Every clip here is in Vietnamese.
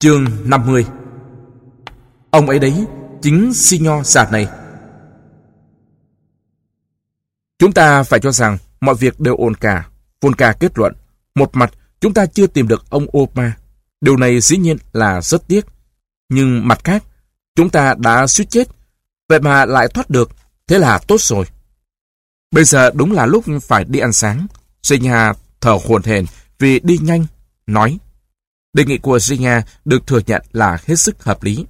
Chương 50 Ông ấy đấy, chính Signor già này. Chúng ta phải cho rằng mọi việc đều ổn cả. Volca kết luận, một mặt chúng ta chưa tìm được ông Opa. Điều này dĩ nhiên là rất tiếc. Nhưng mặt khác, chúng ta đã suýt chết. Vậy mà lại thoát được, thế là tốt rồi. Bây giờ đúng là lúc phải đi ăn sáng. Sinh thở hồn hển vì đi nhanh, nói. Đề nghị của Zia được thừa nhận là hết sức hợp lý.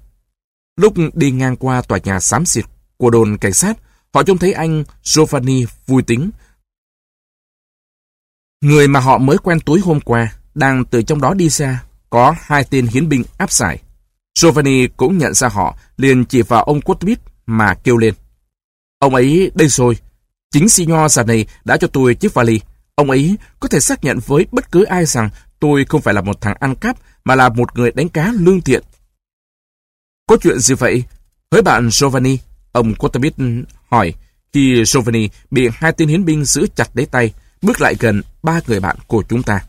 Lúc đi ngang qua tòa nhà xám xịt của đồn cảnh sát, họ trông thấy anh Giovanni vui tính. Người mà họ mới quen tối hôm qua, đang từ trong đó đi ra, có hai tên hiến binh áp giải. Giovanni cũng nhận ra họ, liền chỉ vào ông Quatbit mà kêu lên. Ông ấy đây rồi, chính Signor già này đã cho tôi chiếc vali. Ông ấy có thể xác nhận với bất cứ ai rằng tôi không phải là một thằng ăn cắp, mà là một người đánh cá lương thiện. Có chuyện gì vậy? Với bạn Giovanni, ông Cotabit hỏi, khi Giovanni bị hai tên hiến binh giữ chặt lấy tay, bước lại gần ba người bạn của chúng ta.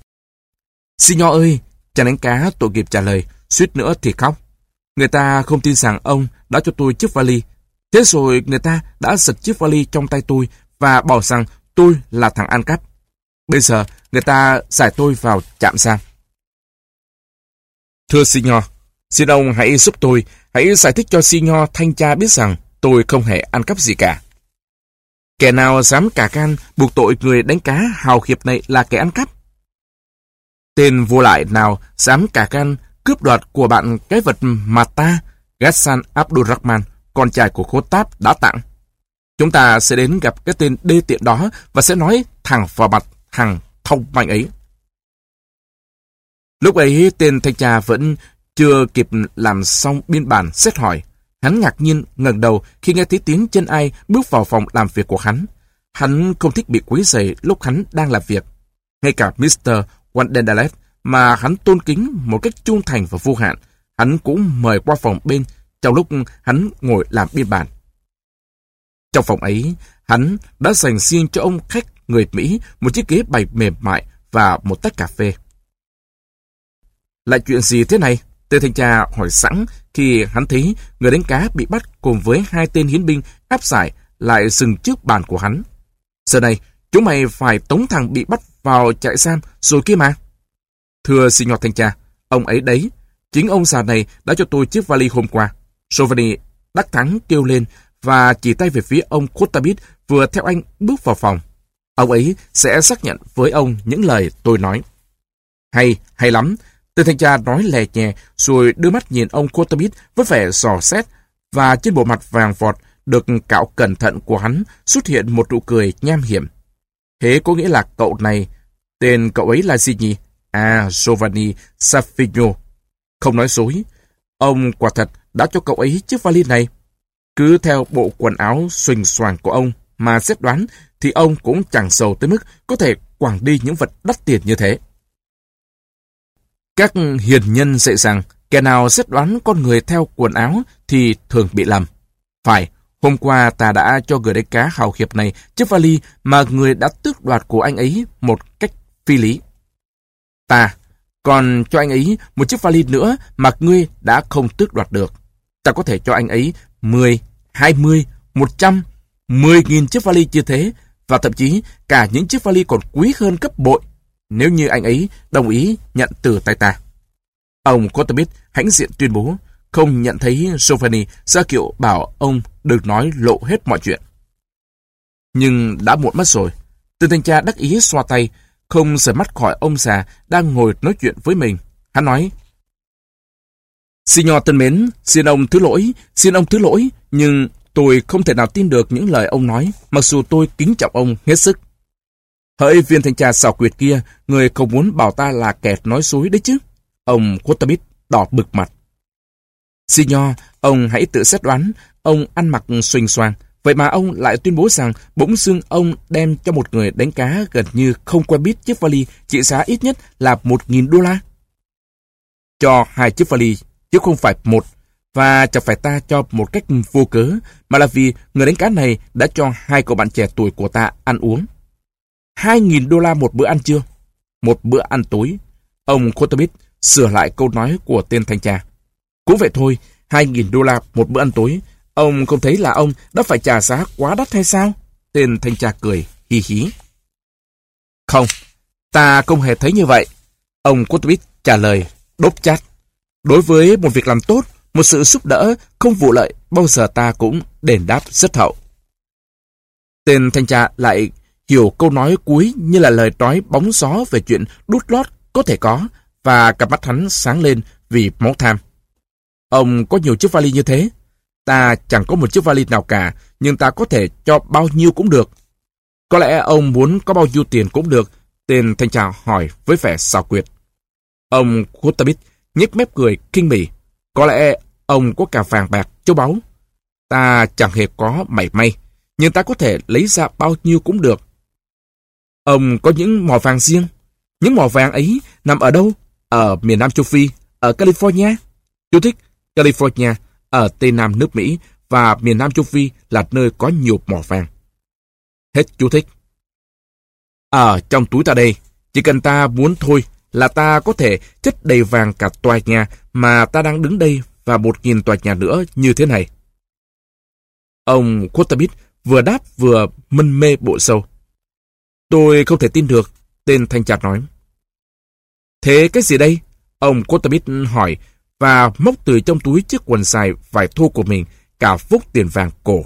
Signor ơi, chàng đánh cá tội nghiệp trả lời, suýt nữa thì khóc. Người ta không tin rằng ông đã cho tôi chiếc vali. Thế rồi người ta đã giật chiếc vali trong tay tôi và bảo rằng tôi là thằng ăn cắp. Bây giờ người ta giải tôi vào trạm giam. Thưa Signor, xin ông hãy giúp tôi, hãy giải thích cho Signor thanh tra biết rằng tôi không hề ăn cắp gì cả. Kẻ nào dám cả can buộc tội người đánh cá hào hiệp này là kẻ ăn cắp? Tên vô lại nào dám cả can cướp đoạt của bạn cái vật mà ta, Ghassan Abdurrahman, con trai của Khốt Táp đã tặng? Chúng ta sẽ đến gặp cái tên đê tiện đó và sẽ nói thẳng vào mặt thằng thông manh ấy. Lúc ấy tên thanh tra vẫn chưa kịp làm xong biên bản xét hỏi. Hắn ngạc nhiên ngẩng đầu khi nghe thấy tiếng chân ai bước vào phòng làm việc của hắn. Hắn không thích bị quấy rầy lúc hắn đang làm việc. Ngay cả Mr. Wandendalet mà hắn tôn kính một cách trung thành và vô hạn, hắn cũng mời qua phòng bên trong lúc hắn ngồi làm biên bản. Trong phòng ấy, hắn đã dành riêng cho ông khách người Mỹ một chiếc ghế bày mềm mại và một tách cà phê. Lại chuyện gì thế này? Tên thanh tra hỏi sẵn khi hắn thấy người đánh cá bị bắt cùng với hai tên hiến binh áp giải lại dừng trước bàn của hắn. Giờ này, chúng mày phải tống thằng bị bắt vào trại giam rồi kia mà. Thưa xin thanh tra, ông ấy đấy, chính ông già này đã cho tôi chiếc vali hôm qua. Giovanni đắc thắng kêu lên và chỉ tay về phía ông Kotabit vừa theo anh bước vào phòng. Ông ấy sẽ xác nhận với ông những lời tôi nói. Hay, hay lắm. Tên thanh tra nói lè nhẹ, rồi đưa mắt nhìn ông Kotabit với vẻ sò xét, và trên bộ mặt vàng vọt được cạo cẩn thận của hắn xuất hiện một nụ cười nham hiểm. Thế có nghĩa là cậu này, tên cậu ấy là gì nhỉ? À, Giovanni Safigno. Không nói dối, ông quả thật đã cho cậu ấy chiếc vali này. Cứ theo bộ quần áo xuỳnh xoàng của ông mà xét đoán thì ông cũng chẳng sầu tới mức có thể quảng đi những vật đắt tiền như thế. Các hiền nhân dạy rằng kẻ nào xét đoán con người theo quần áo thì thường bị lầm. Phải, hôm qua ta đã cho người đánh cá hào hiệp này chiếc vali mà người đã tước đoạt của anh ấy một cách phi lý. Ta còn cho anh ấy một chiếc vali nữa mà ngươi đã không tước đoạt được. Ta có thể cho anh ấy 10, 20, 100, 10.000 chiếc vali như thế và thậm chí cả những chiếc vali còn quý hơn gấp bội nếu như anh ấy đồng ý nhận từ tay ta. Ông Kotamit hãnh diện tuyên bố không nhận thấy Giovanni ra kiệu bảo ông đừng nói lộ hết mọi chuyện. Nhưng đã muộn mất rồi. Từ thanh tra đắc ý xoa tay, không rời mắt khỏi ông già đang ngồi nói chuyện với mình. Hắn nói, Signor thân mến, xin ông thứ lỗi, xin ông thứ lỗi, nhưng tôi không thể nào tin được những lời ông nói, mặc dù tôi kính trọng ông hết sức. Hỡi viên thanh tra xảo quyệt kia, người không muốn bảo ta là kẻ nói dối đấy chứ. Ông Quotabit đỏ bực mặt. Signor, ông hãy tự xét đoán, ông ăn mặc xuỳnh xoàng, vậy mà ông lại tuyên bố rằng bỗng xương ông đem cho một người đánh cá gần như không quen biết chiếc vali trị giá ít nhất là một nghìn đô la. Cho hai chiếc vali, chứ không phải một, và chẳng phải ta cho một cách vô cớ, mà là vì người đánh cá này đã cho hai cậu bạn trẻ tuổi của ta ăn uống. 2.000 đô la một bữa ăn trưa, một bữa ăn tối. Ông Kotobit sửa lại câu nói của tên thanh tra. Cũng vậy thôi, 2.000 đô la một bữa ăn tối. Ông không thấy là ông đã phải trả giá quá đắt hay sao? Tên thanh tra cười, hí hí. Không, ta không hề thấy như vậy. Ông Kotobit trả lời, đốt chát. Đối với một việc làm tốt, một sự giúp đỡ, không vụ lợi, bao giờ ta cũng đền đáp rất hậu. Tên thanh tra lại hiểu câu nói cuối như là lời nói bóng gió về chuyện đút lót có thể có, và cặp mắt hắn sáng lên vì máu tham. Ông có nhiều chiếc vali như thế. Ta chẳng có một chiếc vali nào cả, nhưng ta có thể cho bao nhiêu cũng được. Có lẽ ông muốn có bao nhiêu tiền cũng được, tên thanh tra hỏi với vẻ xào quyệt. Ông Kutabit nhếch mép cười kinh bỉ. Có lẽ ông có cả vàng bạc châu báu. Ta chẳng hề có mảy may, nhưng ta có thể lấy ra bao nhiêu cũng được. Ông có những mỏ vàng riêng. Những mỏ vàng ấy nằm ở đâu? Ở miền Nam châu Phi, ở California. Chú thích, California ở Tây Nam nước Mỹ và miền Nam châu Phi là nơi có nhiều mỏ vàng. Hết chú thích. Ở trong túi ta đây, chỉ cần ta muốn thôi là ta có thể chất đầy vàng cả tòa nhà mà ta đang đứng đây và một nghìn tòa nhà nữa như thế này. Ông Quotabit vừa đáp vừa mân mê bộ sâu. Tôi không thể tin được, tên thanh tra nói. Thế cái gì đây? Ông Quotabit hỏi và móc từ trong túi chiếc quần dài vải thô của mình cả vúc tiền vàng cổ.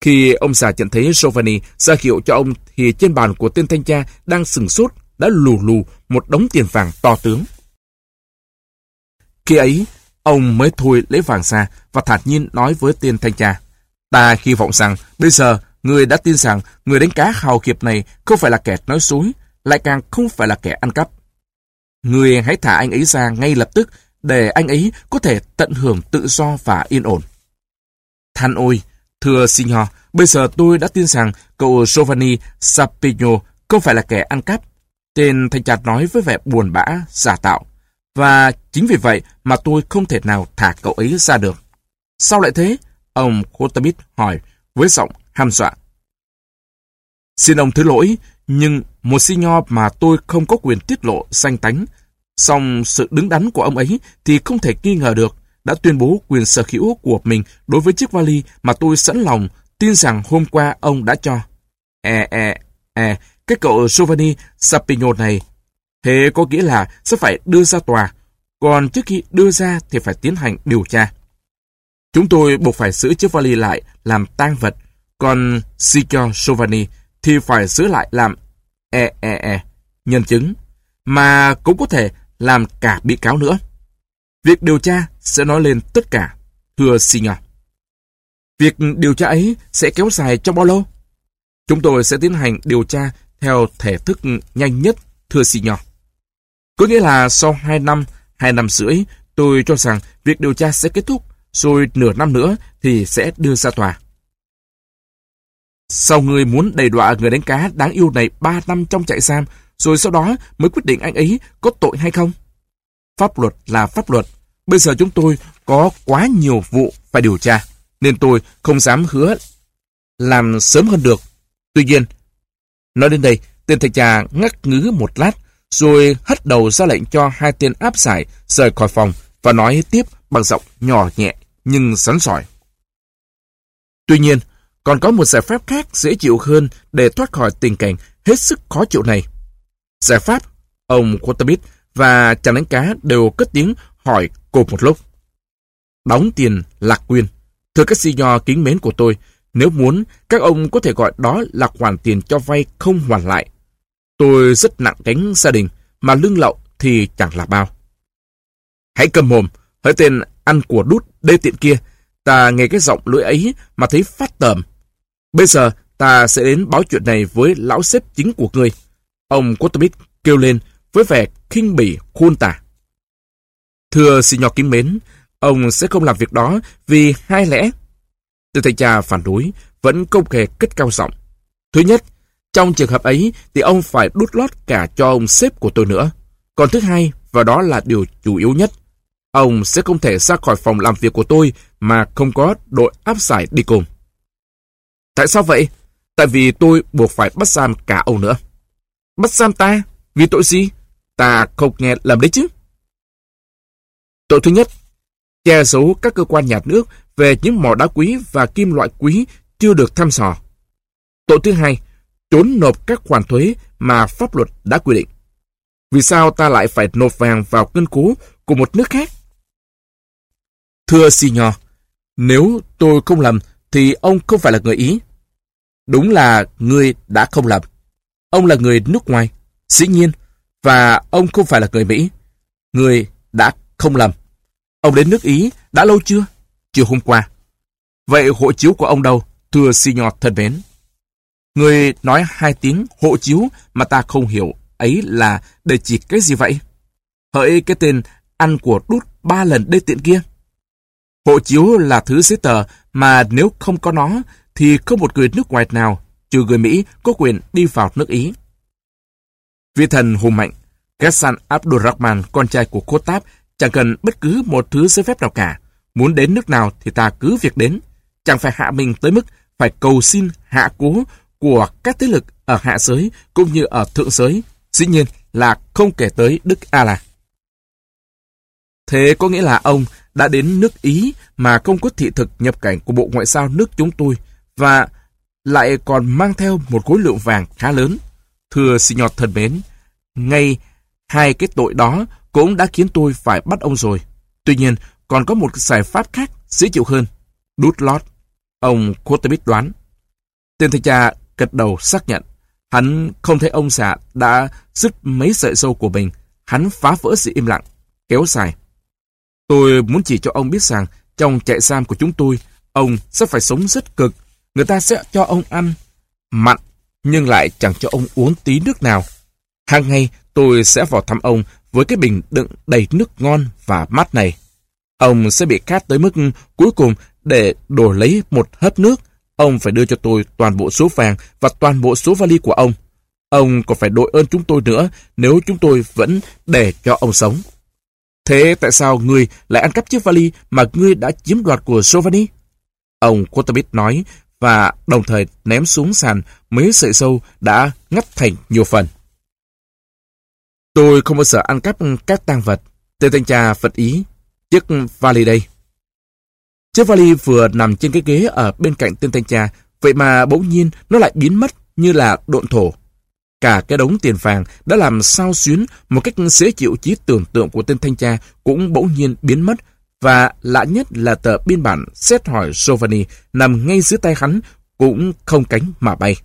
Khi ông già nhận thấy Giovanni ra hiệu cho ông thì trên bàn của tên thanh tra đang sừng sốt đã lù lù một đống tiền vàng to tướng. Khi ấy, ông mới thôi lấy vàng ra và thản nhiên nói với tên thanh tra. Ta hy vọng rằng bây giờ người đã tin rằng người đánh cá hào kiệt này không phải là kẻ nói dối, lại càng không phải là kẻ ăn cắp. Người hãy thả anh ấy ra ngay lập tức để anh ấy có thể tận hưởng tự do và yên ổn. Than ôi, thưa Signor, bây giờ tôi đã tin rằng cậu Giovanni Sapigno không phải là kẻ ăn cắp. Tên thanh tra nói với vẻ buồn bã, giả tạo. Và chính vì vậy mà tôi không thể nào thả cậu ấy ra được. Sao lại thế? Ông Kotamit hỏi với giọng ham dọa. Xin ông thứ lỗi, nhưng một Signor mà tôi không có quyền tiết lộ danh tánh Song sự đứng đắn của ông ấy thì không thể nghi ngờ được đã tuyên bố quyền sở hữu của mình đối với chiếc vali mà tôi sẵn lòng tin rằng hôm qua ông đã cho. E, e, e, cái cậu Giovanni Sapino này, thế có nghĩa là sẽ phải đưa ra tòa, còn trước khi đưa ra thì phải tiến hành điều tra. Chúng tôi buộc phải giữ chiếc vali lại làm tang vật, còn Signor Giovanni thì phải giữ lại làm e, e, e, nhân chứng, mà cũng có thể làm cả bị cáo nữa. Việc điều tra sẽ nói lên tất cả, thưa Singer. Việc điều tra ấy sẽ kéo dài trong bao lâu? Chúng tôi sẽ tiến hành điều tra theo thể thức nhanh nhất, thưa Singer. Có nghĩa là sau 2 năm, 2 năm rưỡi, tôi cho rằng việc điều tra sẽ kết thúc, rồi nửa năm nữa thì sẽ đưa ra tòa. Sau người muốn đầy đọa người đánh cá đáng yêu này 3 năm trong trại giam, rồi sau đó mới quyết định anh ấy có tội hay không. Pháp luật là pháp luật. Bây giờ chúng tôi có quá nhiều vụ phải điều tra, nên tôi không dám hứa làm sớm hơn được. Tuy nhiên, nói đến đây, tên thầy trà ngắt ngứ một lát, rồi hất đầu ra lệnh cho hai tên áp giải rời khỏi phòng và nói tiếp bằng giọng nhỏ nhẹ nhưng sắn sỏi. Tuy nhiên, còn có một giải pháp khác dễ chịu hơn để thoát khỏi tình cảnh hết sức khó chịu này. Giải pháp, ông Quatabit và chàng đánh cá đều cất tiếng hỏi cùng một lúc. Đóng tiền lạc quyền. Thưa các si nho kính mến của tôi, nếu muốn, các ông có thể gọi đó là khoản tiền cho vay không hoàn lại. Tôi rất nặng gánh gia đình, mà lương lậu thì chẳng là bao. Hãy cầm mồm, hỡi tên ăn của đút đê tiện kia. Ta nghe cái giọng lưỡi ấy mà thấy phát tởm. Bây giờ ta sẽ đến báo chuyện này với lão xếp chính của ngươi. Ông Quatabit kêu lên với vẻ khinh bỉ khuôn tả. Thưa xin nhỏ kính mến, ông sẽ không làm việc đó vì hai lẽ. Từ thầy cha phản đối, vẫn công kề cất cao giọng. Thứ nhất, trong trường hợp ấy thì ông phải đút lót cả cho ông sếp của tôi nữa. Còn thứ hai, và đó là điều chủ yếu nhất, ông sẽ không thể ra khỏi phòng làm việc của tôi mà không có đội áp giải đi cùng. Tại sao vậy? Tại vì tôi buộc phải bắt giam cả ông nữa. Bắt giam ta? Vì tội gì? Ta không nghe lầm đấy chứ. Tội thứ nhất, che giấu các cơ quan nhà nước về những mỏ đá quý và kim loại quý chưa được thăm dò. Tội thứ hai, trốn nộp các khoản thuế mà pháp luật đã quy định. Vì sao ta lại phải nộp vàng vào ngân cố của một nước khác? Thưa Signor, nếu tôi không lầm thì ông không phải là người Ý. Đúng là người đã không lầm. Ông là người nước ngoài, dĩ nhiên, và ông không phải là người Mỹ. Người đã không lầm. Ông đến nước Ý đã lâu chưa? Chiều hôm qua. Vậy hộ chiếu của ông đâu, thưa Signor thân mến? Người nói hai tiếng hộ chiếu mà ta không hiểu ấy là để chỉ cái gì vậy? Hỡi cái tên ăn của đút ba lần đê tiện kia. Hộ chiếu là thứ giấy tờ mà nếu không có nó thì không một người nước ngoài nào, trừ người Mỹ, có quyền đi vào nước Ý. Vị thần hùng mạnh, Ghassan Abdurrahman, con trai của Khotap, chẳng cần bất cứ một thứ giấy phép nào cả. Muốn đến nước nào thì ta cứ việc đến. Chẳng phải hạ mình tới mức phải cầu xin hạ cố của các thế lực ở hạ giới cũng như ở thượng giới. Dĩ nhiên là không kể tới Đức A-La. Thế có nghĩa là ông đã đến nước Ý mà không có thị thực nhập cảnh của Bộ Ngoại giao nước chúng tôi và lại còn mang theo một khối lượng vàng khá lớn. Thưa Signor thân mến, ngay hai cái tội đó cũng đã khiến tôi phải bắt ông rồi. Tuy nhiên, còn có một giải pháp khác dễ chịu hơn. Đút lót. Ông Kotebit đoán. Tên thanh tra gật đầu xác nhận. Hắn không thấy ông già đã dứt mấy sợi dâu của mình. Hắn phá vỡ sự im lặng, kéo dài. Tôi muốn chỉ cho ông biết rằng trong trại giam của chúng tôi, ông sẽ phải sống rất cực. Người ta sẽ cho ông ăn mặn, nhưng lại chẳng cho ông uống tí nước nào. Hàng ngày tôi sẽ vào thăm ông với cái bình đựng đầy nước ngon và mát này. Ông sẽ bị khát tới mức cuối cùng để đổi lấy một hớp nước. Ông phải đưa cho tôi toàn bộ số vàng và toàn bộ số vali của ông. Ông còn phải đội ơn chúng tôi nữa nếu chúng tôi vẫn để cho ông sống. Thế tại sao ngươi lại ăn cắp chiếc vali mà ngươi đã chiếm đoạt của Giovanni? Ông Kotabit nói và đồng thời ném xuống sàn mấy sợi sâu đã ngắt thành nhiều phần. Tôi không bao giờ ăn cắp các tang vật. Tên thanh tra vật ý. Chiếc vali đây. Chiếc vali vừa nằm trên cái ghế ở bên cạnh tên thanh tra, vậy mà bỗng nhiên nó lại biến mất như là độn thổ. Cả cái đống tiền vàng đã làm sao xuyến một cách dễ chịu trí tưởng tượng của tên thanh tra cũng bỗng nhiên biến mất và lạ nhất là tờ biên bản xét hỏi Giovanni nằm ngay dưới tay hắn cũng không cánh mà bay.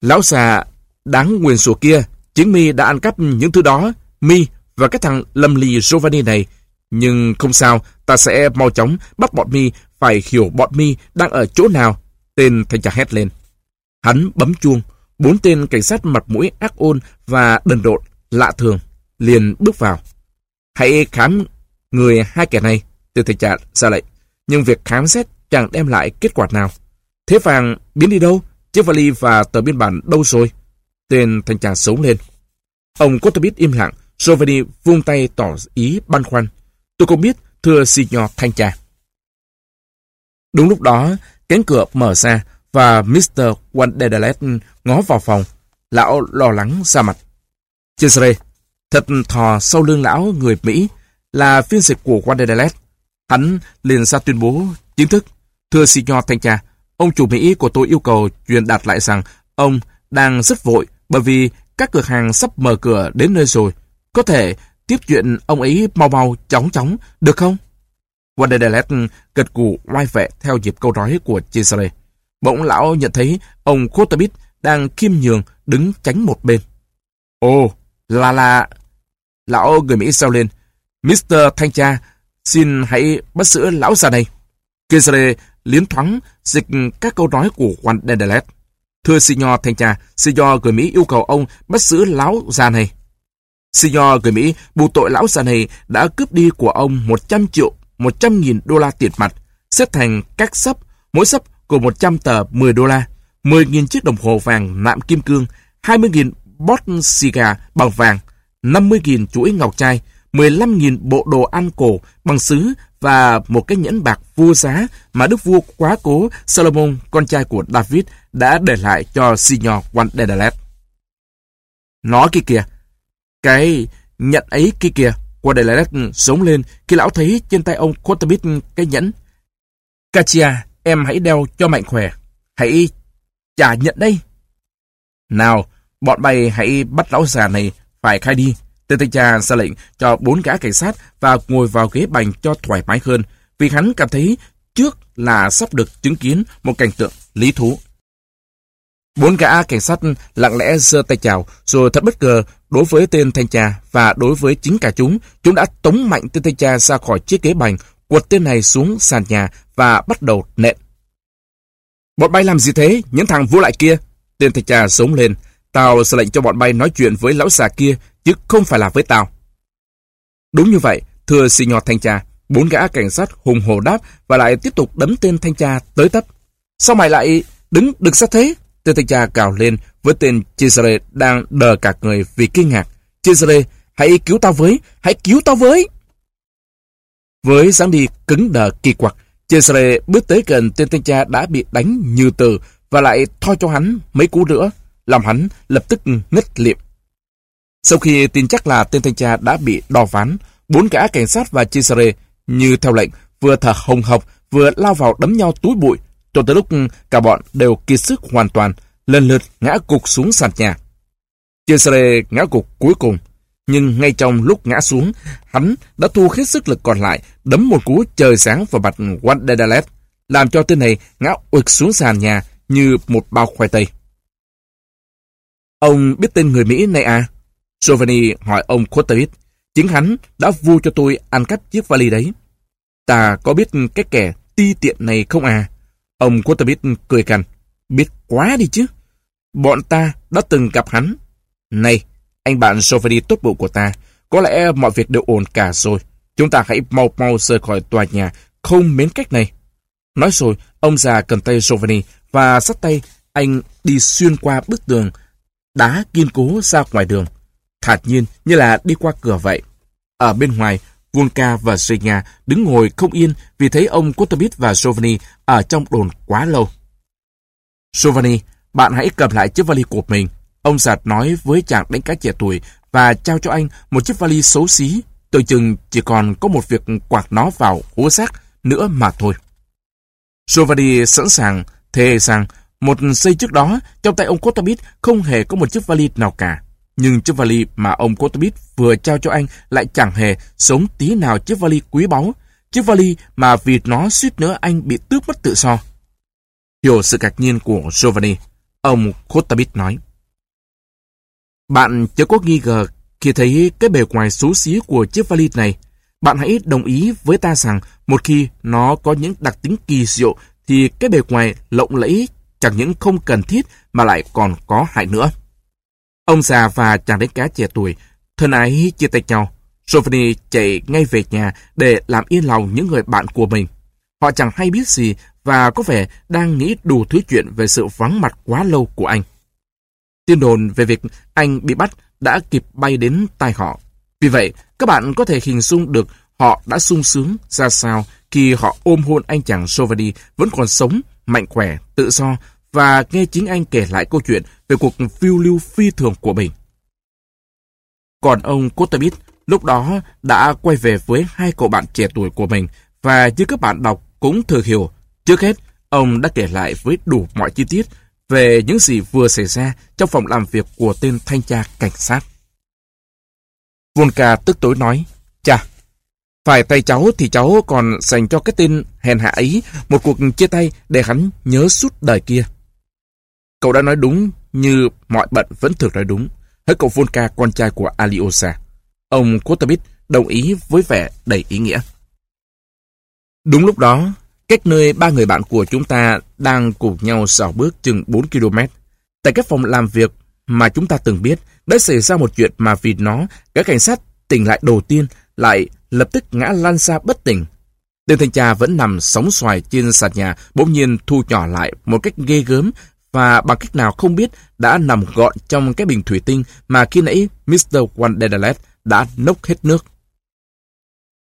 Lão già đáng nguyền sủa kia, chính mi đã ăn cắp những thứ đó, mi và cái thằng lâm Lì Giovanni này. Nhưng không sao, ta sẽ mau chóng bắt bọn mi phải hiểu bọn mi đang ở chỗ nào. Tên thanh tra hét lên. Hắn bấm chuông, Bốn tên cảnh sát mặt mũi ác ôn và đần độn, lạ thường, liền bước vào. Hãy khám người hai kẻ này, từ thanh tra ra lệnh. Nhưng việc khám xét chẳng đem lại kết quả nào. Thế vàng biến đi đâu? Chiếc vali và tờ biên bản đâu rồi? Tên thanh tra xấu lên. Ông có im lặng, Giovanni vung tay tỏ ý băn khoăn. Tôi không biết, thưa signor thanh tra. Đúng lúc đó, cánh cửa mở ra và Mr. Wanderlet ngó vào phòng. Lão lo lắng ra mặt. Cesare, thật thò sau lưng lão người Mỹ là phiên dịch của Wanderlet. Hắn liền ra tuyên bố chính thức. Thưa Signor Thanh tra, ông chủ Mỹ của tôi yêu cầu truyền đạt lại rằng ông đang rất vội bởi vì các cửa hàng sắp mở cửa đến nơi rồi. Có thể tiếp chuyện ông ấy mau mau chóng chóng, được không? Wanderlet gật gù oai vệ theo dịp câu nói của Cesare. Bỗng lão nhận thấy ông Khotabit đang khiêm nhường đứng tránh một bên. Ồ, là là... Lão người Mỹ sao lên. Mr. Thanh tra, xin hãy bắt giữ lão già này. Kesare liến thoáng dịch các câu nói của Juan Thưa Signor Thanh tra, Signor người Mỹ yêu cầu ông bắt giữ lão già này. Signor người Mỹ buộc tội lão già này đã cướp đi của ông 100 triệu, 100.000 đô la tiền mặt, xếp thành các sấp, mỗi sấp của 100 tờ 10 đô la, 10.000 chiếc đồng hồ vàng nạm kim cương, 20.000 bót xì gà bằng vàng, 50.000 chuỗi ngọc trai, 15.000 bộ đồ ăn cổ bằng sứ và một cái nhẫn bạc vua giá mà đức vua quá cố Solomon, con trai của David, đã để lại cho Signor Wanderlet. Nó kia kìa, cái nhẫn ấy kia kìa, Guadalajara sống lên khi lão thấy trên tay ông Cotabit cái nhẫn. Katia, em hãy đeo cho mạnh khỏe. Hãy trả nhận đây. Nào, bọn bay hãy bắt lão già này phải khai đi. Tên thanh tra ra lệnh cho bốn gã cảnh sát và ngồi vào ghế bành cho thoải mái hơn, vì hắn cảm thấy trước là sắp được chứng kiến một cảnh tượng lý thú. Bốn gã cảnh sát lặng lẽ giơ tay chào, rồi thật bất ngờ đối với tên thanh tra và đối với chính cả chúng, chúng đã tống mạnh tên thanh tra ra khỏi chiếc ghế bành, quật tên này xuống sàn nhà và bắt đầu nện. Bọn bay làm gì thế? Những thằng vô lại kia. Tên thanh tra giống lên. Tao sẽ lệnh cho bọn bay nói chuyện với lão già kia, chứ không phải là với tao. Đúng như vậy, thưa xì nhọt thanh tra, bốn gã cảnh sát hùng hồ đáp và lại tiếp tục đấm tên thanh tra tới tấp. Sao mày lại đứng được sát thế? Tên thanh tra cào lên với tên Cesare đang đờ cả người vì kinh ngạc. Cesare, hãy cứu tao với, hãy cứu tao với. Với dáng đi cứng đờ kỳ quặc, Cesare bước tới gần tên thanh tra đã bị đánh như từ và lại thoi cho hắn mấy cú nữa, làm hắn lập tức ngất liệm. Sau khi tin chắc là tên thanh tra đã bị đo ván, bốn gã cảnh sát và Cesare như theo lệnh vừa thở hồng hộc vừa lao vào đấm nhau túi bụi cho tới lúc cả bọn đều kiệt sức hoàn toàn, lần lượt ngã gục xuống sàn nhà. Cesare ngã gục cuối cùng, nhưng ngay trong lúc ngã xuống, hắn đã thu hết sức lực còn lại, đấm một cú trời sáng vào mặt Juan làm cho tên này ngã ụt xuống sàn nhà như một bao khoai tây. Ông biết tên người Mỹ này à? Giovanni hỏi ông Coterit. Chính hắn đã vu cho tôi ăn cắp chiếc vali đấy. Ta có biết cái kẻ ti tiện này không à? Ông Coterit cười cằn. Biết quá đi chứ. Bọn ta đã từng gặp hắn. Này, anh bạn Giovanni tốt bụng của ta, có lẽ mọi việc đều ổn cả rồi. Chúng ta hãy mau mau rời khỏi tòa nhà, không mến cách này. Nói rồi, ông già cầm tay Giovanni và sắt tay anh đi xuyên qua bức tường, đá kiên cố ra ngoài đường. Thản nhiên như là đi qua cửa vậy. Ở bên ngoài, Volka và Zenya đứng ngồi không yên vì thấy ông Kutubit và Giovanni ở trong đồn quá lâu. Giovanni, bạn hãy cầm lại chiếc vali của mình. Ông giạt nói với chàng đánh cá trẻ tuổi và trao cho anh một chiếc vali xấu xí. Tôi chừng chỉ còn có một việc quạt nó vào hố xác nữa mà thôi. Giovanni sẵn sàng thề rằng một giây trước đó trong tay ông Kotobit không hề có một chiếc vali nào cả. Nhưng chiếc vali mà ông Kotobit vừa trao cho anh lại chẳng hề sống tí nào chiếc vali quý báu. Chiếc vali mà vì nó suýt nữa anh bị tước mất tự do. Hiểu sự ngạc nhiên của Giovanni, ông Kotobit nói. Bạn chớ có nghi ngờ khi thấy cái bề ngoài xú xí của chiếc vali này. Bạn hãy đồng ý với ta rằng một khi nó có những đặc tính kỳ diệu thì cái bề ngoài lộng lẫy chẳng những không cần thiết mà lại còn có hại nữa. Ông già và chàng đánh cá trẻ tuổi thân ái chia tay nhau. Giovanni chạy ngay về nhà để làm yên lòng những người bạn của mình. Họ chẳng hay biết gì và có vẻ đang nghĩ đủ thứ chuyện về sự vắng mặt quá lâu của anh. Tin đồn về việc anh bị bắt đã kịp bay đến tai họ. Vì vậy, các bạn có thể hình dung được họ đã sung sướng ra sao khi họ ôm hôn anh chàng Giovanni vẫn còn sống, mạnh khỏe, tự do và nghe chính anh kể lại câu chuyện về cuộc phiêu lưu phi thường của mình. Còn ông Kotabit lúc đó đã quay về với hai cậu bạn trẻ tuổi của mình và như các bạn đọc cũng thừa hiểu, trước hết ông đã kể lại với đủ mọi chi tiết về những gì vừa xảy ra trong phòng làm việc của tên thanh tra cảnh sát. Volka tức tối nói, Chà, phải tay cháu thì cháu còn dành cho cái tên hèn hạ ấy một cuộc chia tay để hắn nhớ suốt đời kia. Cậu đã nói đúng như mọi bận vẫn thường nói đúng. Hỡi cậu Volka, con trai của Aliosa. Ông Kotabit đồng ý với vẻ đầy ý nghĩa. Đúng lúc đó, cách nơi ba người bạn của chúng ta đang cùng nhau dạo bước chừng 4 km. Tại cái phòng làm việc mà chúng ta từng biết, đã xảy ra một chuyện mà vì nó, các cảnh sát tỉnh lại đầu tiên lại lập tức ngã lăn ra bất tỉnh. Tên thanh tra vẫn nằm sóng xoài trên sàn nhà, bỗng nhiên thu nhỏ lại một cách ghê gớm và bằng cách nào không biết đã nằm gọn trong cái bình thủy tinh mà khi nãy Mr. Wanderlet đã nốc hết nước.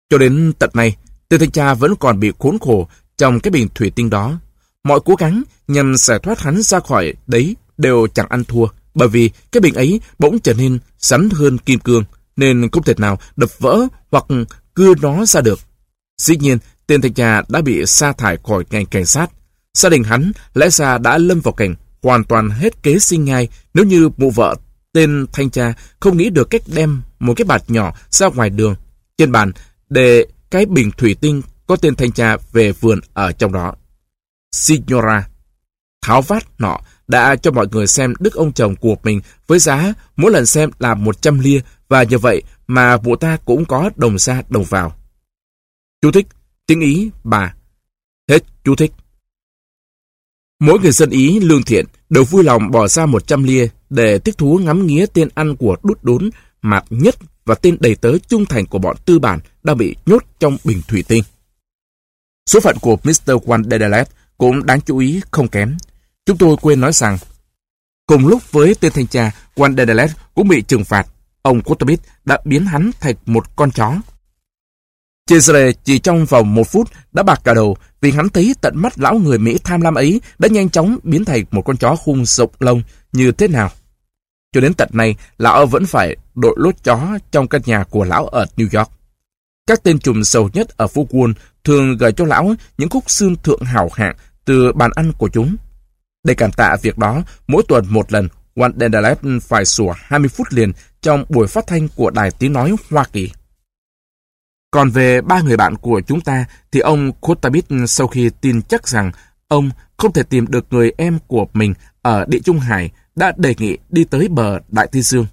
Cho đến tận này, tên thanh cha vẫn còn bị khốn khổ trong cái bình thủy tinh đó. Mọi cố gắng nhằm giải thoát hắn ra khỏi đấy đều chẳng ăn thua, bởi vì cái bình ấy bỗng trở nên sắn hơn kim cương, nên không thể nào đập vỡ hoặc cưa nó ra được. Dĩ nhiên, tên thanh tra đã bị sa thải khỏi ngành cảnh sát. Gia đình hắn lẽ ra đã lâm vào cảnh hoàn toàn hết kế sinh nhai nếu như mụ vợ tên thanh tra không nghĩ được cách đem một cái bạt nhỏ ra ngoài đường trên bàn để cái bình thủy tinh có tên thanh tra về vườn ở trong đó. Signora tháo vát nọ đã cho mọi người xem đức ông chồng của mình với giá mỗi lần xem là 100 lia và như vậy mà vụ ta cũng có đồng ra đồng vào. Chú thích, tiếng Ý, bà. Hết chú thích. Mỗi người dân Ý lương thiện đều vui lòng bỏ ra 100 lia để thích thú ngắm nghía tên ăn của đút đốn mạt nhất và tên đầy tớ trung thành của bọn tư bản đang bị nhốt trong bình thủy tinh. Số phận của Mr. Juan cũng đáng chú ý không kém. Chúng tôi quên nói rằng, cùng lúc với tên thanh tra, Juan cũng bị trừng phạt. Ông Kutubit đã biến hắn thành một con chó. Cesare chỉ trong vòng một phút đã bạc cả đầu vì hắn thấy tận mắt lão người Mỹ tham lam ấy đã nhanh chóng biến thành một con chó khung rộng lông như thế nào. Cho đến tận này, lão vẫn phải đội lốt chó trong căn nhà của lão ở New York. Các tên trùm sầu nhất ở phố Wall thường gửi cho lão những khúc xương thượng hảo hạng từ bàn ăn của chúng. Để cảm tạ việc đó, mỗi tuần một lần, One Dendalet phải sủa 20 phút liền trong buổi phát thanh của Đài Tiếng Nói Hoa Kỳ. Còn về ba người bạn của chúng ta, thì ông Kotabit sau khi tin chắc rằng ông không thể tìm được người em của mình ở Địa Trung Hải đã đề nghị đi tới bờ Đại Tây Dương.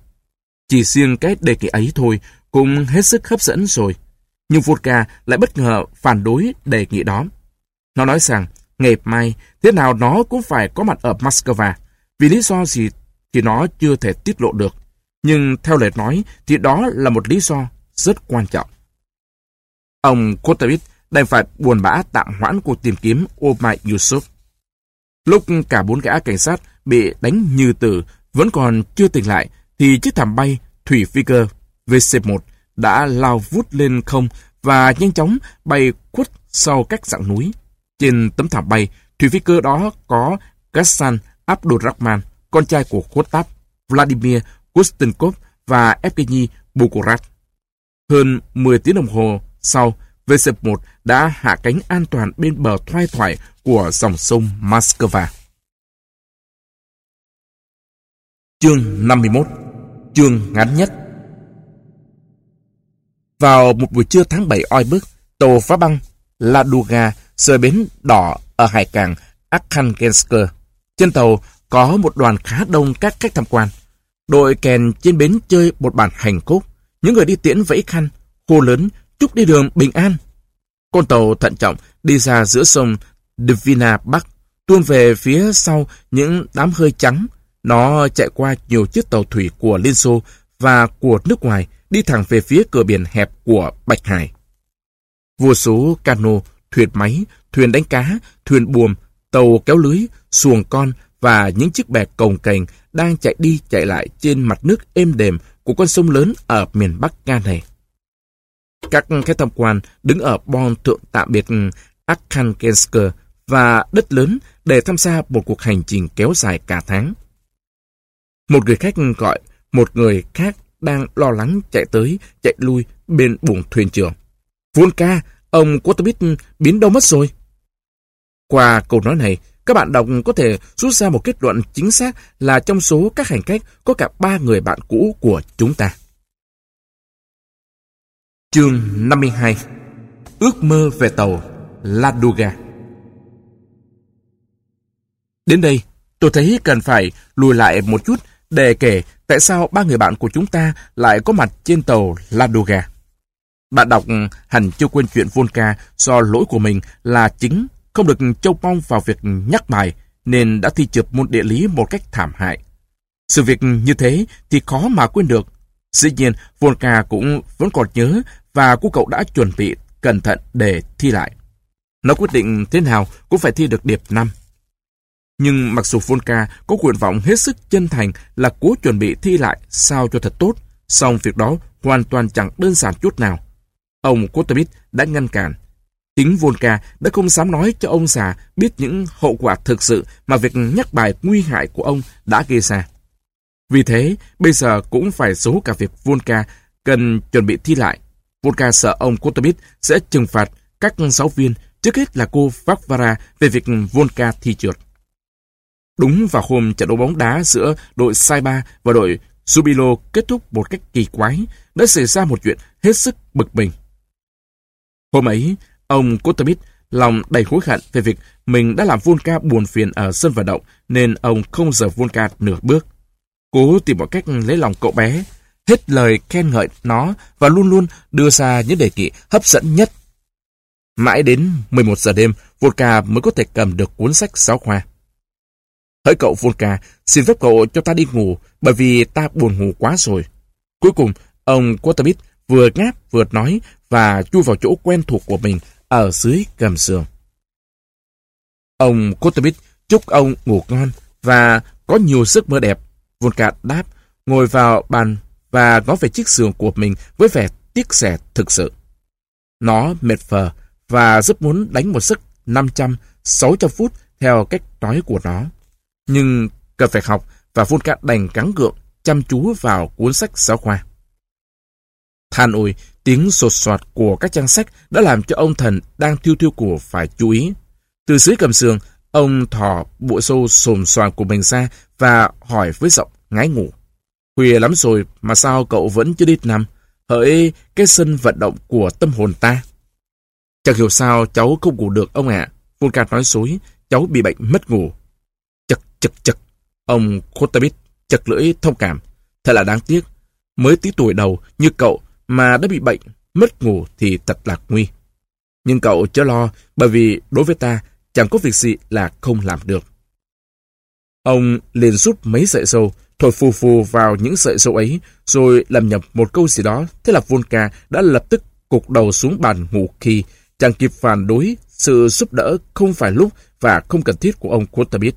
Chỉ riêng cái đề nghị ấy thôi cũng hết sức hấp dẫn rồi. Nhưng Vodka lại bất ngờ phản đối đề nghị đó. Nó nói rằng, ngày mai, thế nào nó cũng phải có mặt ở Moscow. Vì lý do gì thì nó chưa thể tiết lộ được. Nhưng theo lời nói thì đó là một lý do rất quan trọng. Ông Kotavit đành phải buồn bã tạm hoãn cuộc tìm kiếm Omar Yusuf. Lúc cả bốn gã cảnh sát bị đánh như tử vẫn còn chưa tỉnh lại, thì chiếc thảm bay Thủy Phi cơ VC-1 đã lao vút lên không và nhanh chóng bay khuất sau các dạng núi. Trên tấm thảm bay, Thủy Phi cơ đó có Gassan Abdurrahman, con trai của Khotab, Vladimir Kustenkov và Evgeny Bukurat. Hơn 10 tiếng đồng hồ sau, VC-1 đã hạ cánh an toàn bên bờ thoai thoải của dòng sông Moscow. Chương 51 Chương ngắn nhất Vào một buổi trưa tháng 7 oi bức, tàu phá băng Laduga rời bến đỏ ở hải cảng Arkhangelsk. Trên tàu có một đoàn khá đông các khách tham quan. Đội kèn trên bến chơi một bản hành khúc. Những người đi tiễn vẫy khăn, hô lớn, chúc đi đường bình an. Con tàu thận trọng đi ra giữa sông Dvina Bắc, tuôn về phía sau những đám hơi trắng. Nó chạy qua nhiều chiếc tàu thủy của Liên Xô và của nước ngoài, đi thẳng về phía cửa biển hẹp của Bạch Hải. Vô số cano, thuyền máy, thuyền đánh cá, thuyền buồm, tàu kéo lưới, xuồng con và những chiếc bè cồng cành đang chạy đi chạy lại trên mặt nước êm đềm của con sông lớn ở miền Bắc Nga này. Các khách tham quan đứng ở bon thượng tạm biệt Arkhangelsk và đất lớn để tham gia một cuộc hành trình kéo dài cả tháng. Một người khách gọi một người khác đang lo lắng chạy tới, chạy lui bên buồng thuyền trưởng. Volka, ông Kotobit biến đâu mất rồi? Qua câu nói này, các bạn đọc có thể rút ra một kết luận chính xác là trong số các hành khách có cả ba người bạn cũ của chúng ta. Chương 52 Ước mơ về tàu Ladoga Đến đây, tôi thấy cần phải lùi lại một chút để kể tại sao ba người bạn của chúng ta lại có mặt trên tàu Ladoga. Bạn đọc hẳn chưa quên chuyện Volca do lỗi của mình là chính không được châu mong vào việc nhắc bài nên đã thi trượt môn địa lý một cách thảm hại. Sự việc như thế thì khó mà quên được. Dĩ nhiên, Volka cũng vẫn còn nhớ và cô cậu đã chuẩn bị cẩn thận để thi lại. Nó quyết định thế nào cũng phải thi được điệp 5. Nhưng mặc dù Volka có nguyện vọng hết sức chân thành là cố chuẩn bị thi lại sao cho thật tốt, song việc đó hoàn toàn chẳng đơn giản chút nào. Ông Kotabit đã ngăn cản. Chính Volka đã không dám nói cho ông già biết những hậu quả thực sự mà việc nhắc bài nguy hại của ông đã gây ra. Vì thế, bây giờ cũng phải giấu cả việc Volca cần chuẩn bị thi lại. Volka sợ ông Kotomit sẽ trừng phạt các giáo viên, trước hết là cô Vakvara về việc Volka thi trượt. Đúng vào hôm trận đấu bóng đá giữa đội Saiba và đội Subilo kết thúc một cách kỳ quái, đã xảy ra một chuyện hết sức bực mình. Hôm ấy, ông Kotomit lòng đầy hối hận về việc mình đã làm Volka buồn phiền ở sân vận động nên ông không giờ Volka nửa bước. Cố tìm mọi cách lấy lòng cậu bé, hết lời khen ngợi nó và luôn luôn đưa ra những đề nghị hấp dẫn nhất. Mãi đến 11 giờ đêm, Volka mới có thể cầm được cuốn sách giáo khoa. Hỡi cậu Volka, xin phép cậu cho ta đi ngủ bởi vì ta buồn ngủ quá rồi. Cuối cùng, ông Quatermith vừa ngáp vừa nói và chui vào chỗ quen thuộc của mình ở dưới gầm giường. Ông Quatermith chúc ông ngủ ngon và có nhiều giấc mơ đẹp. Volka đáp, ngồi vào bàn và ngó về chiếc giường của mình với vẻ tiếc rẻ thực sự. Nó mệt phờ và rất muốn đánh một giấc 500, 600 phút theo cách nói của nó. Nhưng cần phải học và Volka đành cắn gượng chăm chú vào cuốn sách giáo khoa. Than ôi, tiếng sột soạt của các trang sách đã làm cho ông thần đang thiêu thiêu của phải chú ý. Từ dưới cầm giường, ông thò bộ xô xồm xoàm của mình ra và hỏi với giọng ngái ngủ. Khuya lắm rồi mà sao cậu vẫn chưa đi nằm? Hỡi cái sân vận động của tâm hồn ta. Chẳng hiểu sao cháu không ngủ được ông ạ. À. Nói dối, cháu bị bệnh mất ngủ. Chật chật chật. Ông Kotabit chật lưỡi thông cảm. Thật là đáng tiếc. Mới tí tuổi đầu như cậu mà đã bị bệnh, mất ngủ thì thật là nguy. Nhưng cậu chớ lo, bởi vì đối với ta, chẳng có việc gì là không làm được. Ông liền rút mấy sợi sâu, thổi phù phù vào những sợi sâu ấy, rồi làm nhập một câu gì đó. Thế là Volka đã lập tức cục đầu xuống bàn ngủ khi chẳng kịp phản đối sự giúp đỡ không phải lúc và không cần thiết của ông Quatermith.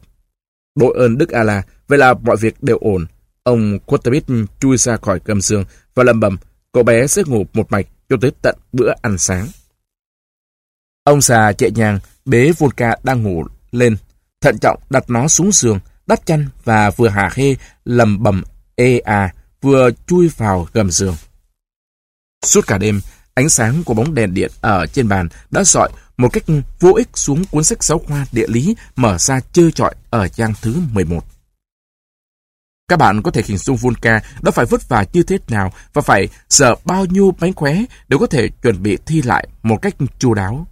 Đội ơn Đức Allah, vậy là mọi việc đều ổn. Ông Quatermith chui ra khỏi cầm giường và lầm bầm, cậu bé sẽ ngủ một mạch cho tới tận bữa ăn sáng. Ông già nhẹ nhàng bế Volka đang ngủ lên, thận trọng đặt nó xuống giường, đắp chăn và vừa hà hê lầm bầm ê à, vừa chui vào gầm giường. Suốt cả đêm, ánh sáng của bóng đèn điện ở trên bàn đã dọi một cách vô ích xuống cuốn sách giáo khoa địa lý mở ra trơ trọi ở trang thứ 11. Các bạn có thể hình dung Volka đã phải vất vả như thế nào và phải sợ bao nhiêu bánh khóe để có thể chuẩn bị thi lại một cách chu đáo.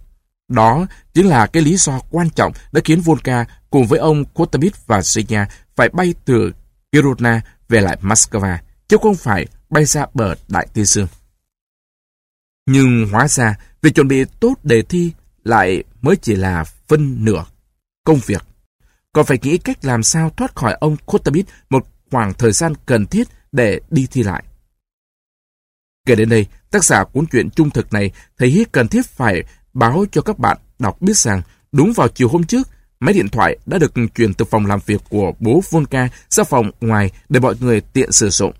Đó chính là cái lý do quan trọng đã khiến Volka cùng với ông Kotamit và Zhenya phải bay từ Kiruna về lại Moscow, chứ không phải bay ra bờ Đại Tây Dương. Nhưng hóa ra, việc chuẩn bị tốt đề thi lại mới chỉ là phân nửa công việc. Còn phải nghĩ cách làm sao thoát khỏi ông Kotamit một khoảng thời gian cần thiết để đi thi lại. Kể đến đây, tác giả cuốn truyện trung thực này thấy cần thiết phải báo cho các bạn đọc biết rằng đúng vào chiều hôm trước, máy điện thoại đã được chuyển từ phòng làm việc của bố Volka ra phòng ngoài để mọi người tiện sử dụng.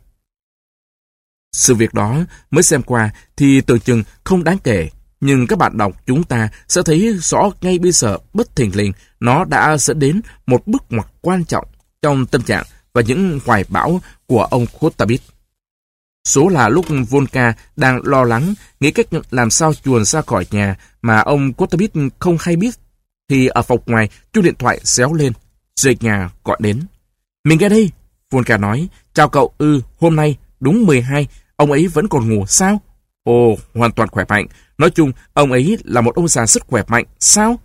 Sự việc đó mới xem qua thì tưởng chừng không đáng kể, nhưng các bạn đọc chúng ta sẽ thấy rõ ngay bây giờ bất thình lình nó đã dẫn đến một bước ngoặt quan trọng trong tâm trạng và những hoài bão của ông Khutabit. Số là lúc Volka đang lo lắng, nghĩ cách làm sao chuồn ra khỏi nhà mà ông Kotabit không hay biết. Thì ở phòng ngoài, chuông điện thoại xéo lên. Rời nhà gọi đến. Mình nghe đây. Volka nói, chào cậu, ư, hôm nay, đúng 12, ông ấy vẫn còn ngủ sao? Ồ, hoàn toàn khỏe mạnh. Nói chung, ông ấy là một ông già sức khỏe mạnh. Sao?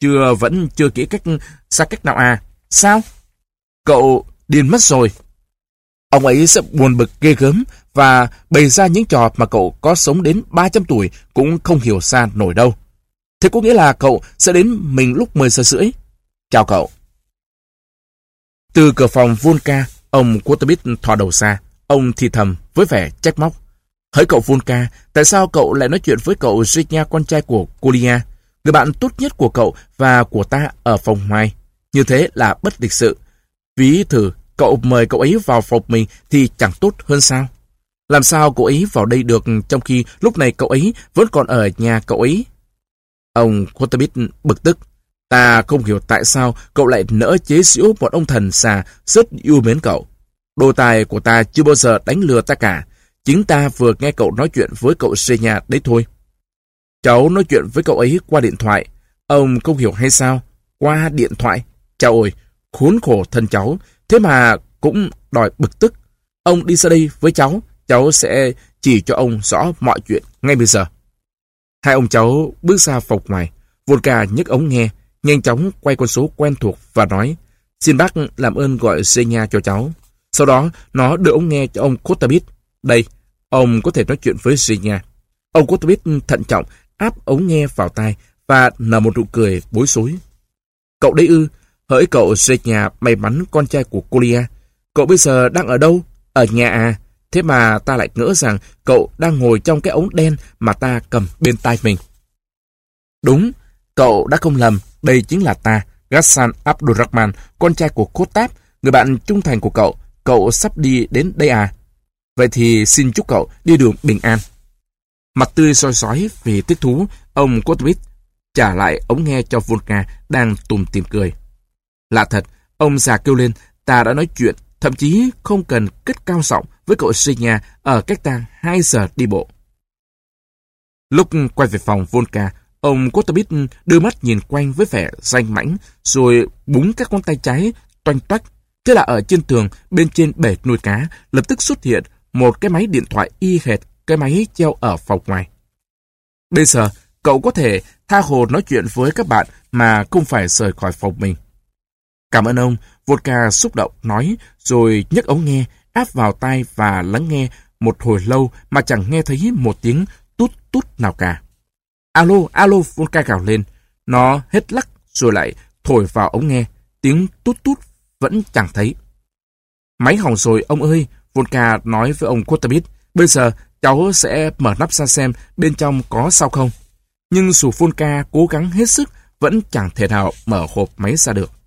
Chưa, vẫn chưa kỹ cách, xa cách nào à? Sao? Cậu điên mất rồi. Ông ấy sẽ buồn bực ghê gớm và bày ra những trò mà cậu có sống đến 300 tuổi cũng không hiểu xa nổi đâu. Thế có nghĩa là cậu sẽ đến mình lúc 10 giờ rưỡi. Chào cậu. Từ cửa phòng Volka, ông Quatermith thò đầu ra, Ông thì thầm với vẻ trách móc. Hỡi cậu Volka, tại sao cậu lại nói chuyện với cậu Zhenya con trai của Kolia, người bạn tốt nhất của cậu và của ta ở phòng ngoài? Như thế là bất lịch sự. Ví thử Cậu mời cậu ấy vào phòng mình thì chẳng tốt hơn sao? Làm sao cậu ấy vào đây được trong khi lúc này cậu ấy vẫn còn ở nhà cậu ấy? Ông Kotabit bực tức. Ta không hiểu tại sao cậu lại nỡ chế giễu một ông thần xà rất yêu mến cậu. Đồ tài của ta chưa bao giờ đánh lừa ta cả. Chính ta vừa nghe cậu nói chuyện với cậu Senya đấy thôi. Cháu nói chuyện với cậu ấy qua điện thoại. Ông không hiểu hay sao? Qua điện thoại? Chào ơi, khốn khổ thân cháu. Thế mà cũng đòi bực tức. Ông đi ra đây với cháu. Cháu sẽ chỉ cho ông rõ mọi chuyện ngay bây giờ. Hai ông cháu bước ra phòng ngoài. Volka nhấc ống nghe, nhanh chóng quay con số quen thuộc và nói Xin bác làm ơn gọi Zenia cho cháu. Sau đó, nó đưa ống nghe cho ông Kotabit. Đây, ông có thể nói chuyện với Zenia. Ông Kotabit thận trọng áp ống nghe vào tai và nở một nụ cười bối rối. Cậu đấy ư, hỡi cậu Senya may mắn con trai của kulia Cậu bây giờ đang ở đâu? Ở nhà à? Thế mà ta lại ngỡ rằng cậu đang ngồi trong cái ống đen mà ta cầm bên tai mình. Đúng, cậu đã không lầm, đây chính là ta, Ghassan Abdurrahman, con trai của Kotab, người bạn trung thành của cậu. Cậu sắp đi đến đây à? Vậy thì xin chúc cậu đi đường bình an. Mặt tươi soi sói vì thích thú, ông Kotwit trả lại ống nghe cho volga đang tùm tìm cười. Lạ thật, ông già kêu lên, ta đã nói chuyện, thậm chí không cần kết cao giọng với cậu Senya ở cách ta 2 giờ đi bộ. Lúc quay về phòng Volka, ông Kotabit đưa mắt nhìn quanh với vẻ danh mãnh, rồi búng các con tay trái toanh toách. Thế là ở trên tường, bên trên bể nuôi cá, lập tức xuất hiện một cái máy điện thoại y hệt cái máy treo ở phòng ngoài. Bây giờ, cậu có thể tha hồ nói chuyện với các bạn mà không phải rời khỏi phòng mình. Cảm ơn ông, Vodka xúc động nói, rồi nhấc ống nghe, áp vào tai và lắng nghe một hồi lâu mà chẳng nghe thấy một tiếng tút tút nào cả. Alo, alo, Vodka gào lên. Nó hết lắc rồi lại thổi vào ống nghe. Tiếng tút tút vẫn chẳng thấy. Máy hỏng rồi ông ơi, Vodka nói với ông Quatermit. Bây giờ cháu sẽ mở nắp ra xem bên trong có sao không. Nhưng dù Vodka cố gắng hết sức vẫn chẳng thể nào mở hộp máy ra được.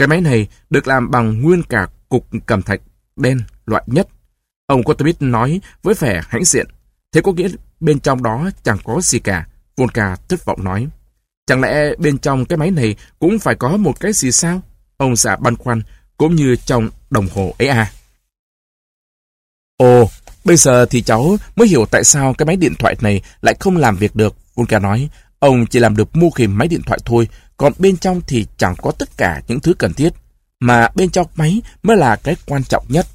Cái máy này được làm bằng nguyên cả cục cẩm thạch đen loại nhất. Ông Kotobit nói với vẻ hãnh diện. Thế có nghĩa bên trong đó chẳng có gì cả. Volka thất vọng nói. Chẳng lẽ bên trong cái máy này cũng phải có một cái gì sao? Ông già băn khoăn, cũng như trong đồng hồ ấy à. Ồ, bây giờ thì cháu mới hiểu tại sao cái máy điện thoại này lại không làm việc được. Volka nói, ông chỉ làm được mua khìm máy điện thoại thôi, còn bên trong thì chẳng có tất cả những thứ cần thiết. Mà bên trong máy mới là cái quan trọng nhất.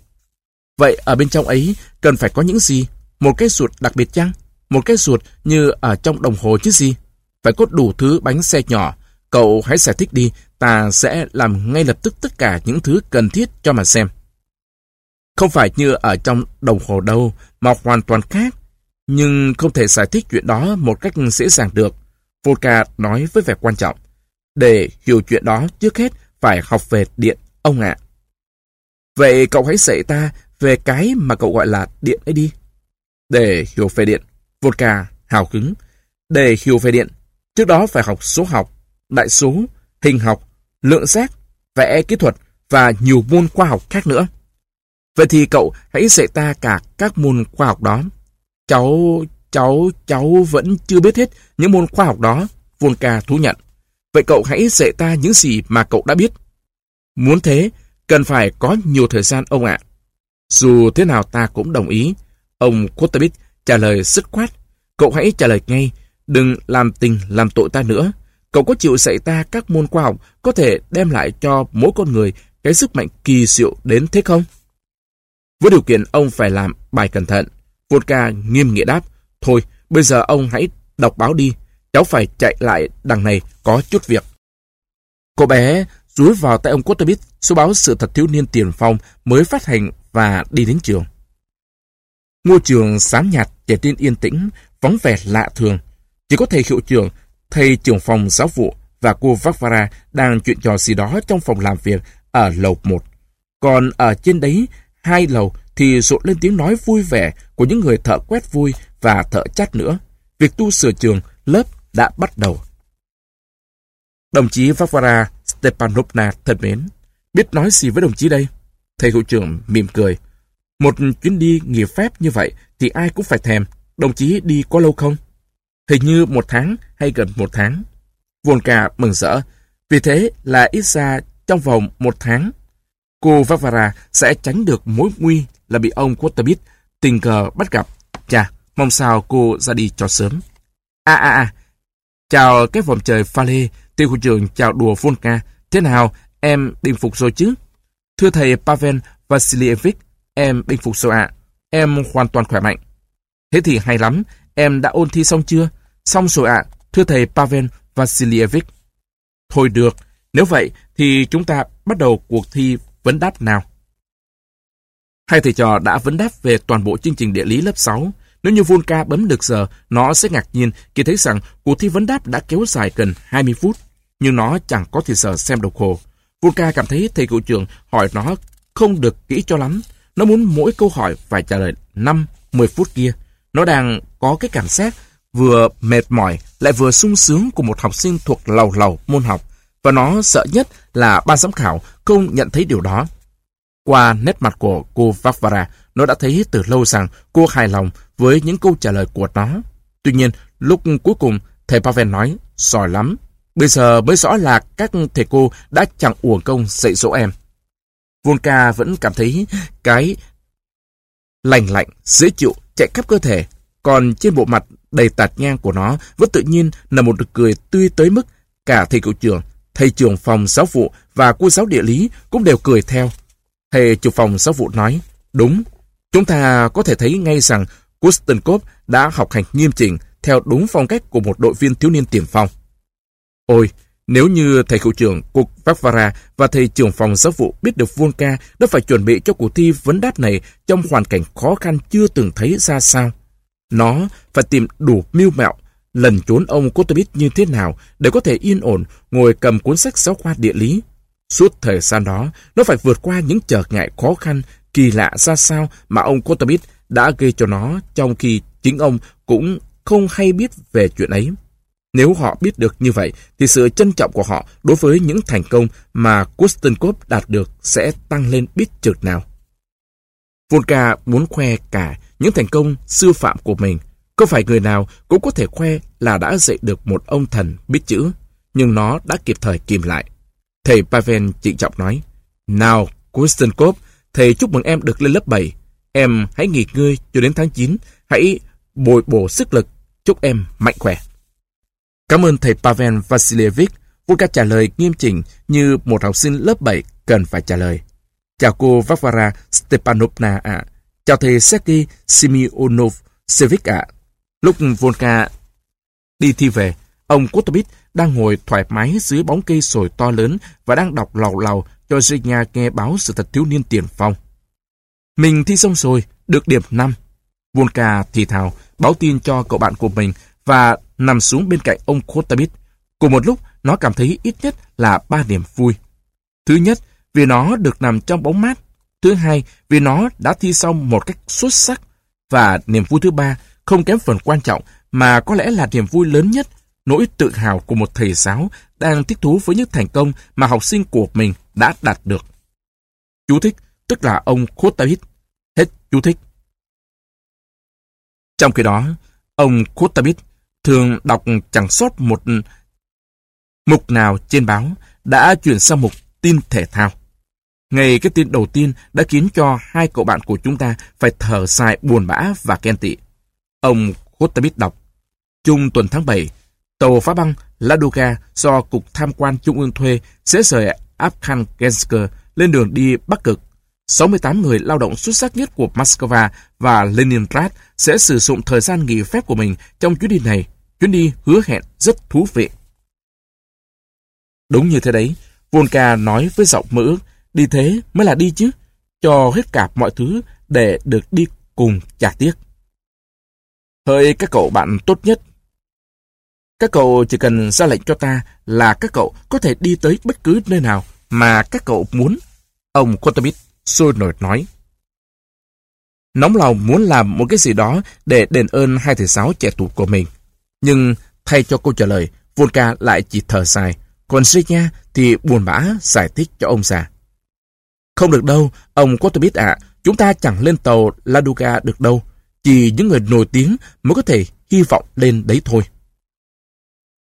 Vậy ở bên trong ấy cần phải có những gì? Một cái ruột đặc biệt chăng? Một cái ruột như ở trong đồng hồ chứ gì? Phải có đủ thứ bánh xe nhỏ. Cậu hãy giải thích đi, ta sẽ làm ngay lập tức tất cả những thứ cần thiết cho mà xem. Không phải như ở trong đồng hồ đâu, mà hoàn toàn khác. Nhưng không thể giải thích chuyện đó một cách dễ dàng được. Volca nói với vẻ quan trọng. Để hiểu chuyện đó, trước hết phải học về điện, ông ạ. Vậy cậu hãy dạy ta về cái mà cậu gọi là điện ấy đi. Để hiểu về điện, Vodka hào hứng. Để hiểu về điện, trước đó phải học số học, đại số, hình học, lượng giác, vẽ kỹ thuật và nhiều môn khoa học khác nữa. Vậy thì cậu hãy dạy ta cả các môn khoa học đó. Cháu, cháu, cháu vẫn chưa biết hết những môn khoa học đó, Volka thú nhận. Vậy cậu hãy dạy ta những gì mà cậu đã biết. Muốn thế, cần phải có nhiều thời gian ông ạ. Dù thế nào ta cũng đồng ý. Ông Kutabit trả lời dứt khoát. Cậu hãy trả lời ngay, đừng làm tình làm tội ta nữa. Cậu có chịu dạy ta các môn khoa học có thể đem lại cho mỗi con người cái sức mạnh kỳ diệu đến thế không? Với điều kiện ông phải làm bài cẩn thận, Vodka nghiêm nghị đáp, thôi, bây giờ ông hãy đọc báo đi, cháu phải chạy lại đằng này có chút việc. Cô bé rúi vào tay ông Kotobit số báo sự thật thiếu niên tiền phong mới phát hành và đi đến trường. Ngôi trường xám nhạt trẻ tin yên tĩnh, vắng vẻ lạ thường. Chỉ có thầy hiệu trưởng, thầy trưởng phòng giáo vụ và cô Vakvara đang chuyện trò gì đó trong phòng làm việc ở lầu 1. Còn ở trên đấy, hai lầu thì rộn lên tiếng nói vui vẻ của những người thợ quét vui và thợ chát nữa. Việc tu sửa trường, lớp đã bắt đầu. Đồng chí Vavara Stepanovna thân mến, biết nói gì với đồng chí đây? Thầy hiệu trưởng mỉm cười. Một chuyến đi nghỉ phép như vậy thì ai cũng phải thèm. Đồng chí đi có lâu không? Hình như một tháng hay gần một tháng. Volka mừng rỡ. Vì thế là ít ra trong vòng một tháng, cô Vavara sẽ tránh được mối nguy là bị ông Quaterbit tình cờ bắt gặp. Chà, mong sao cô ra đi cho sớm. À à à, chào cái vòng trời pha lê, tiêu khu trưởng chào đùa Volka. Thế nào, em bình phục rồi chứ? Thưa thầy Pavel Vasilievich, em bình phục rồi ạ. Em hoàn toàn khỏe mạnh. Thế thì hay lắm, em đã ôn thi xong chưa? Xong rồi ạ, thưa thầy Pavel Vasilievich. Thôi được, nếu vậy thì chúng ta bắt đầu cuộc thi vấn đáp nào. Hai thầy trò đã vấn đáp về toàn bộ chương trình địa lý lớp 6. Nếu như Volka bấm được giờ, nó sẽ ngạc nhiên khi thấy rằng cuộc thi vấn đáp đã kéo dài gần 20 phút. Nhưng nó chẳng có thời giờ xem đồng hồ. Volka cảm thấy thầy cựu trưởng hỏi nó không được kỹ cho lắm. Nó muốn mỗi câu hỏi phải trả lời 5-10 phút kia. Nó đang có cái cảm giác vừa mệt mỏi lại vừa sung sướng của một học sinh thuộc lầu lầu môn học. Và nó sợ nhất là ban giám khảo không nhận thấy điều đó. Qua nét mặt của cô Vavara, nó đã thấy từ lâu rằng cô hài lòng với những câu trả lời của nó. Tuy nhiên, lúc cuối cùng, thầy Pavel nói, giỏi lắm. Bây giờ mới rõ là các thầy cô đã chẳng uổng công dạy dỗ em. Volka vẫn cảm thấy cái lành lạnh, dễ chịu, chạy khắp cơ thể. Còn trên bộ mặt đầy tạt nhang của nó vẫn tự nhiên là một nụ cười tươi tới mức cả thầy cựu trưởng, thầy trưởng phòng giáo vụ và cô giáo địa lý cũng đều cười theo. Thầy chủ phòng giáo vụ nói, đúng, chúng ta có thể thấy ngay rằng Kustenkov đã học hành nghiêm chỉnh theo đúng phong cách của một đội viên thiếu niên tiền phong. Ôi, nếu như thầy hiệu trưởng cục Varvara và thầy trưởng phòng giáo vụ biết được Volka đã phải chuẩn bị cho cuộc thi vấn đáp này trong hoàn cảnh khó khăn chưa từng thấy ra sao. Nó phải tìm đủ mưu mẹo, lần trốn ông Kotobit như thế nào để có thể yên ổn ngồi cầm cuốn sách giáo khoa địa lý. Suốt thời gian đó, nó phải vượt qua những trở ngại khó khăn, kỳ lạ ra sao mà ông Kotobit đã gây cho nó trong khi chính ông cũng không hay biết về chuyện ấy. Nếu họ biết được như vậy, thì sự trân trọng của họ đối với những thành công mà Kustenkov đạt được sẽ tăng lên biết chừng nào. Volka muốn khoe cả những thành công sư phạm của mình. Có phải người nào cũng có thể khoe là đã dạy được một ông thần biết chữ, nhưng nó đã kịp thời kìm lại. Thầy Pavel trịnh trọng nói, Nào, Kustenkov, thầy chúc mừng em được lên lớp 7. Em hãy nghỉ ngơi cho đến tháng 9, hãy bồi bổ sức lực, chúc em mạnh khỏe. Cảm ơn thầy Pavel Vasilievich. Vulka trả lời nghiêm chỉnh như một học sinh lớp 7 cần phải trả lời. Chào cô Vavara Stepanovna ạ. Chào thầy Sergei Simionov Sevich ạ. Lúc Volka đi thi về, ông Kotobit đang ngồi thoải mái dưới bóng cây sồi to lớn và đang đọc lầu lầu cho Zhenya nghe báo sự thật thiếu niên tiền phong. Mình thi xong rồi, được điểm 5. Volka thì thào, báo tin cho cậu bạn của mình và nằm xuống bên cạnh ông Kotabit. Cùng một lúc, nó cảm thấy ít nhất là ba niềm vui. Thứ nhất, vì nó được nằm trong bóng mát. Thứ hai, vì nó đã thi xong một cách xuất sắc. Và niềm vui thứ ba, không kém phần quan trọng, mà có lẽ là niềm vui lớn nhất, nỗi tự hào của một thầy giáo đang thích thú với những thành công mà học sinh của mình đã đạt được. Chú thích, tức là ông Kotabit. Hết chú thích. Trong khi đó, ông Kotabit thường đọc chẳng sót một mục nào trên báo đã chuyển sang mục tin thể thao. Ngày cái tin đầu tiên đã khiến cho hai cậu bạn của chúng ta phải thở dài buồn bã và ghen tị. Ông Khotabit đọc, Trung tuần tháng 7, tàu phá băng Ladoga do Cục Tham quan Trung ương thuê sẽ rời Arkhangelsk lên đường đi Bắc Cực. 68 người lao động xuất sắc nhất của Moscow và Leningrad sẽ sử dụng thời gian nghỉ phép của mình trong chuyến đi này Chuyến đi hứa hẹn rất thú vị. Đúng như thế đấy, Volka nói với giọng mơ ước, đi thế mới là đi chứ, cho hết cả mọi thứ để được đi cùng trả tiếc. Hỡi các cậu bạn tốt nhất, các cậu chỉ cần ra lệnh cho ta là các cậu có thể đi tới bất cứ nơi nào mà các cậu muốn. Ông Kotamit sôi nổi nói. Nóng lòng muốn làm một cái gì đó để đền ơn hai thầy giáo trẻ tuổi của mình. Nhưng thay cho câu trả lời, Volka lại chỉ thở dài, còn Zhenya thì buồn bã giải thích cho ông già. Không được đâu, ông có ạ, chúng ta chẳng lên tàu Ladoga được đâu. Chỉ những người nổi tiếng mới có thể hy vọng lên đấy thôi.